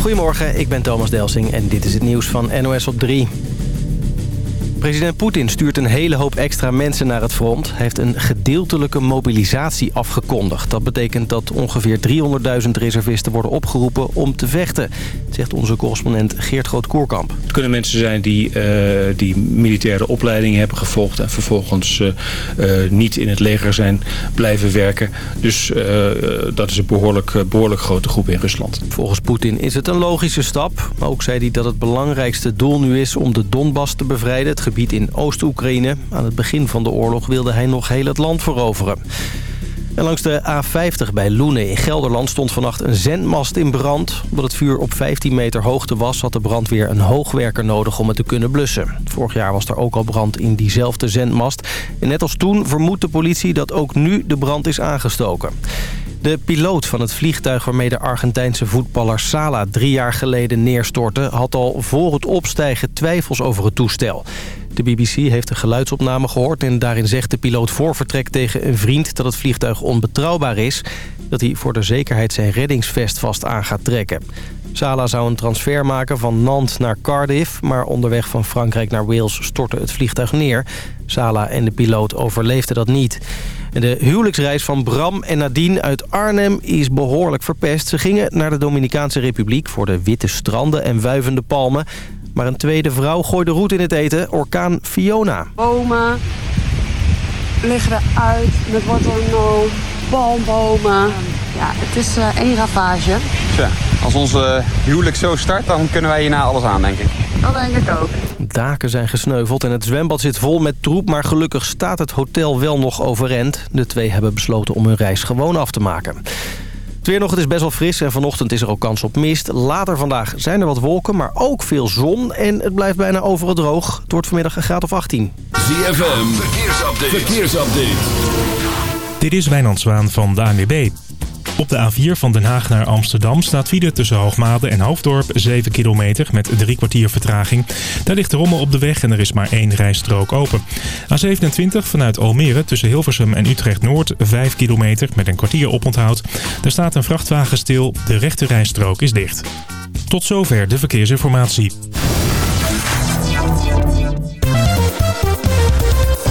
Goedemorgen, ik ben Thomas Delsing en dit is het nieuws van NOS op 3. President Poetin stuurt een hele hoop extra mensen naar het front. Hij heeft een gedeeltelijke mobilisatie afgekondigd. Dat betekent dat ongeveer 300.000 reservisten worden opgeroepen om te vechten. Zegt onze correspondent Geert Groot-Koerkamp. Het kunnen mensen zijn die, uh, die militaire opleiding hebben gevolgd... en vervolgens uh, uh, niet in het leger zijn blijven werken. Dus dat is een behoorlijk, behoorlijk grote groep in Rusland. Volgens Poetin is het een logische stap. Maar ook zei hij dat het belangrijkste doel nu is om de Donbass te bevrijden... Het gebied in Oost-Oekraïne. Aan het begin van de oorlog wilde hij nog heel het land veroveren. En langs de A50 bij Loenen in Gelderland stond vannacht een zendmast in brand. Omdat het vuur op 15 meter hoogte was, had de brandweer een hoogwerker nodig om het te kunnen blussen. Vorig jaar was er ook al brand in diezelfde zendmast. En net als toen vermoedt de politie dat ook nu de brand is aangestoken. De piloot van het vliegtuig waarmee de Argentijnse voetballer Sala drie jaar geleden neerstortte... had al voor het opstijgen twijfels over het toestel. De BBC heeft een geluidsopname gehoord en daarin zegt de piloot voor vertrek tegen een vriend dat het vliegtuig onbetrouwbaar is. Dat hij voor de zekerheid zijn reddingsvest vast aan gaat trekken. Sala zou een transfer maken van Nantes naar Cardiff... maar onderweg van Frankrijk naar Wales stortte het vliegtuig neer. Sala en de piloot overleefden dat niet. De huwelijksreis van Bram en Nadine uit Arnhem is behoorlijk verpest. Ze gingen naar de Dominicaanse Republiek voor de witte stranden en wuivende palmen. Maar een tweede vrouw gooide roet in het eten, orkaan Fiona. Bomen liggen eruit met wortelnoot, palmbomen. Ja, het is uh, één ravage. Tja, als onze huwelijk zo start, dan kunnen wij hierna alles aan, denk ik. Dat denk ik ook. Daken zijn gesneuveld en het zwembad zit vol met troep... maar gelukkig staat het hotel wel nog overeind. De twee hebben besloten om hun reis gewoon af te maken. Het weer nog, het is best wel fris en vanochtend is er ook kans op mist. Later vandaag zijn er wat wolken, maar ook veel zon. En het blijft bijna overal droog. Het wordt vanmiddag een graad of 18. ZFM, verkeersupdate. verkeersupdate. Dit is Wijnand Zwaan van de ANWB. Op de A4 van Den Haag naar Amsterdam staat file tussen Hoogmade en Hoofddorp 7 kilometer met drie kwartier vertraging. Daar ligt rommel op de weg en er is maar één rijstrook open. A27 vanuit Almere tussen Hilversum en Utrecht Noord 5 kilometer met een kwartier oponthoud. Daar staat een vrachtwagen stil, de rechte rijstrook is dicht. Tot zover de verkeersinformatie.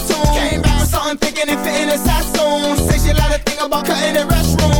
costume. Came back with something thinking it fit in a Sassoon. Say she like a thing about cutting the restroom.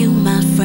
you, my friend.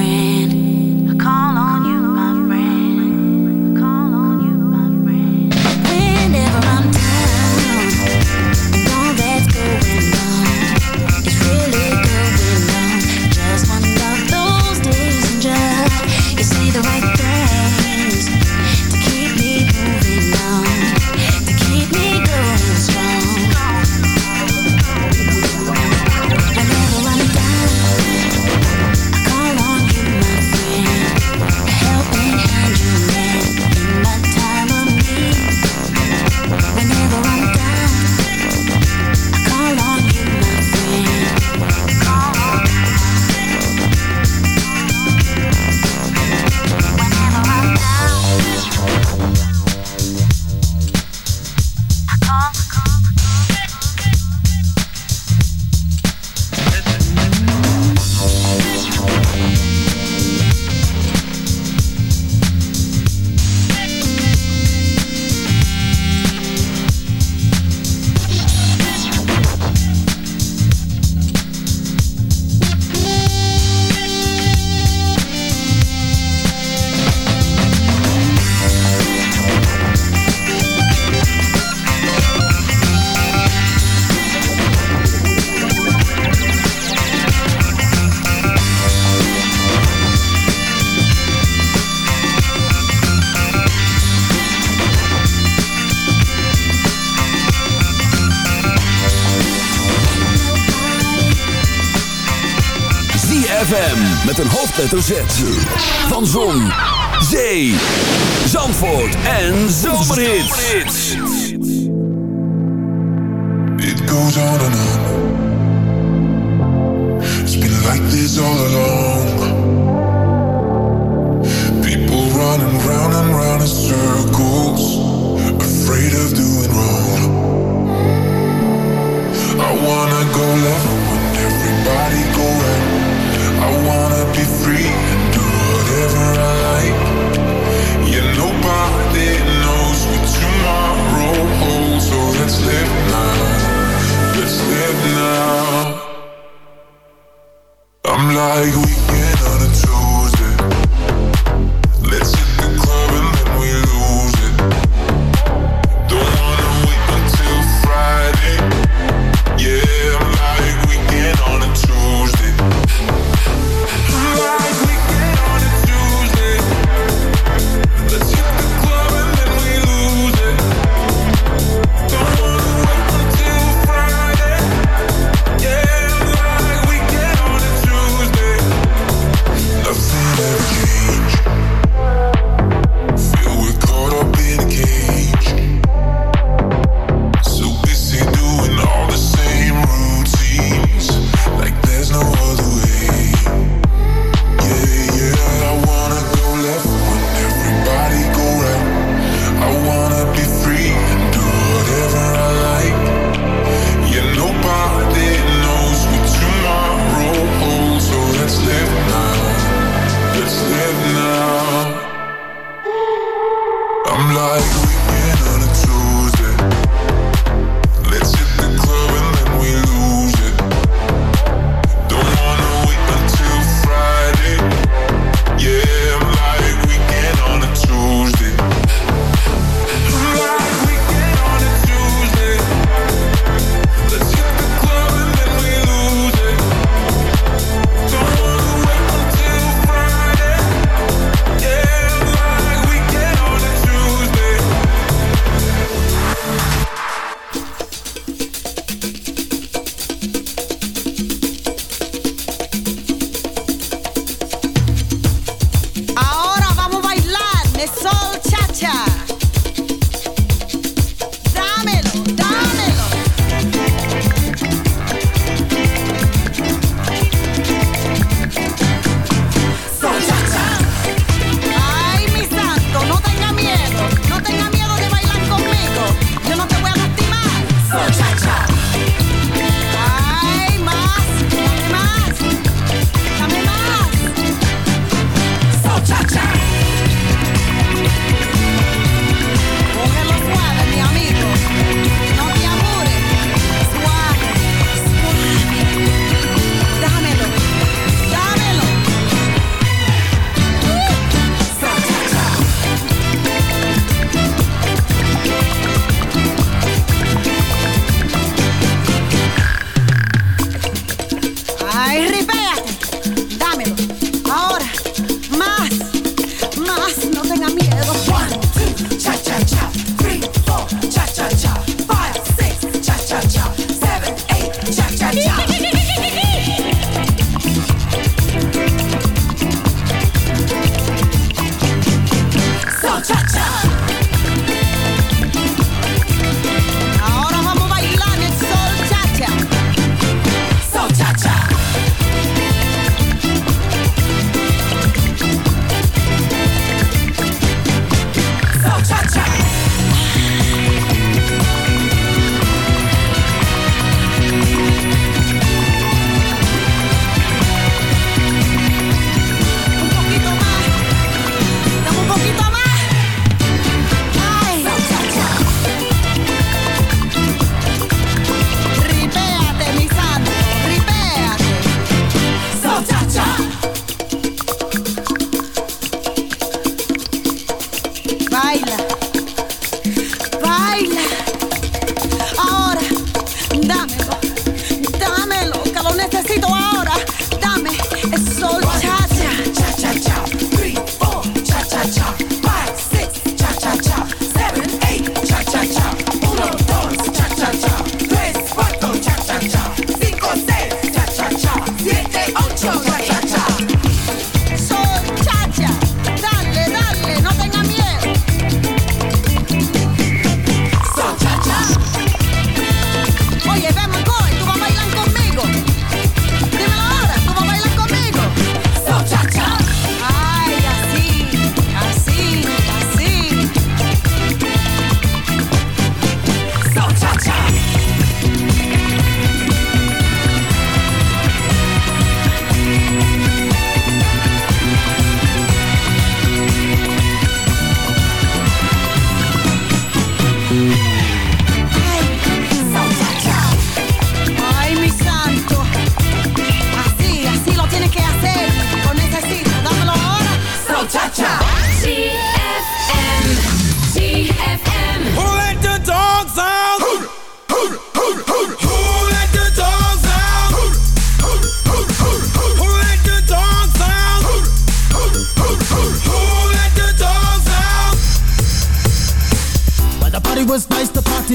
hoofdletter Z. Van Zon, Zee, Zandvoort en Zomerhits. It goes on and.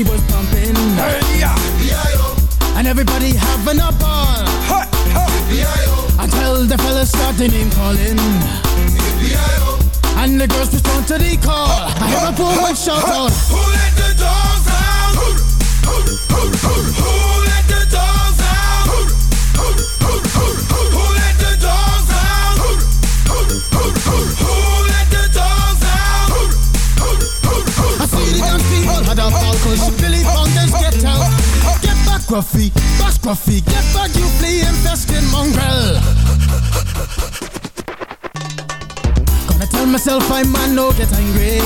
Was pumping. And everybody having a ball. Until the fellas started name calling. And the girls respond to the call. I hear a woman shout out. Who let Gruffy, bash Gruffy, get back, you flea infested mongrel. Gonna tell myself I'm man, no get angry.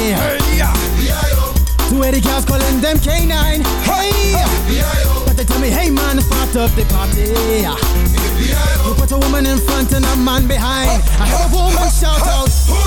Two eighty girls calling them K9. Hey, but they tell me, hey man, part of the party. You put a woman in front and a man behind. I heard a woman shout out.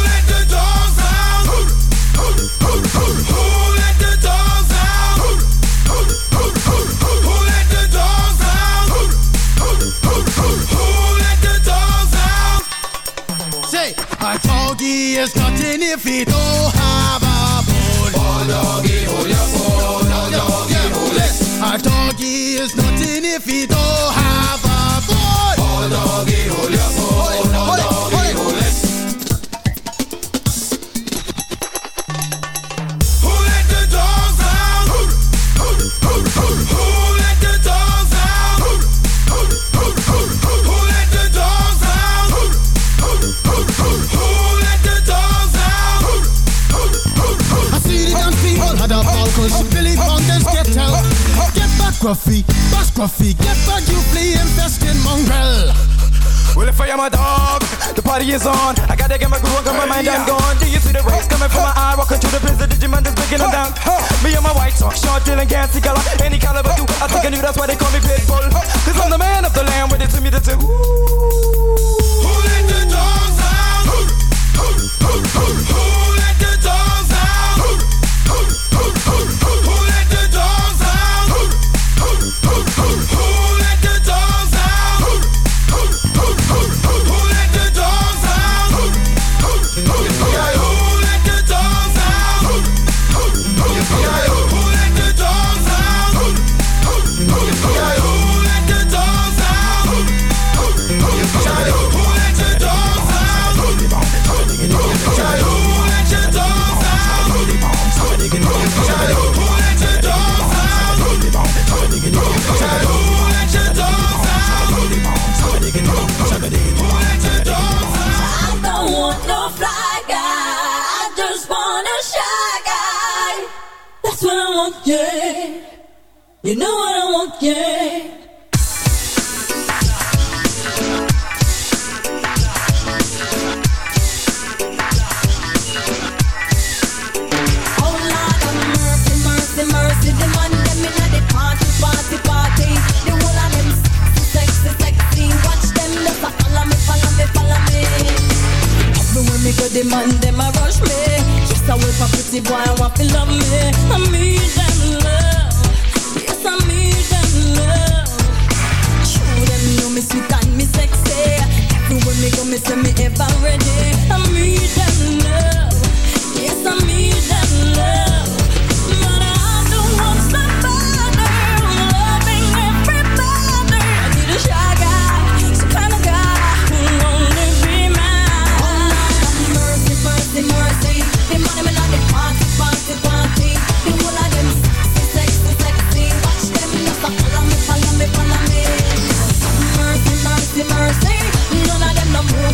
Is nothing if he don't have a bone. Oh, doggy, hold your bone. Oh, doggy, hold it. A doggy is nothing if he don't have a bone. Oh, doggy, hold your Gruffy, bash Gruffy, get back, you flea infested mongrel. Well, if I am a dog, the party is on. I gotta get my groove on, cause my mind I'm gone. Do you see the rays coming from my eye? Walking through the the Digimon is breaking them down. Me and my white talk, short, dealing, can't see color. Any caliber do. I think I knew that's why they call me Pitbull. Cause I'm the man of the land with it to me the two. Who let the dogs out? Who let the dogs the man them a rush me. Just a wait for pretty boy, I want to love me. I need them love. Yes, I need them love. Show them know me sweet and me sexy. Everywhere me go, me say me ever ready. I need them love. Yes, I need them love.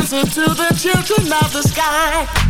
answer to the children of the sky.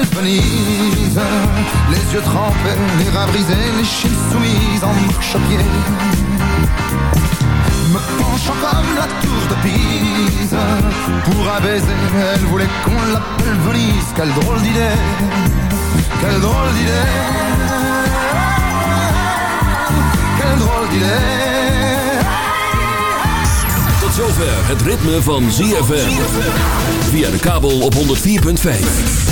Venise Les yeux trempés, les reins brisés, les chines soumises en marche à pied. Me penchant comme la tour de Pise. Pour un baiser, elle voulait qu'on l'appelle Venise. Quelle drôle d'idée, quelle drôle d'idée. Quelle drôle d'idée. Tot zover het ritme van ZFM. Via de kabel op 104.5.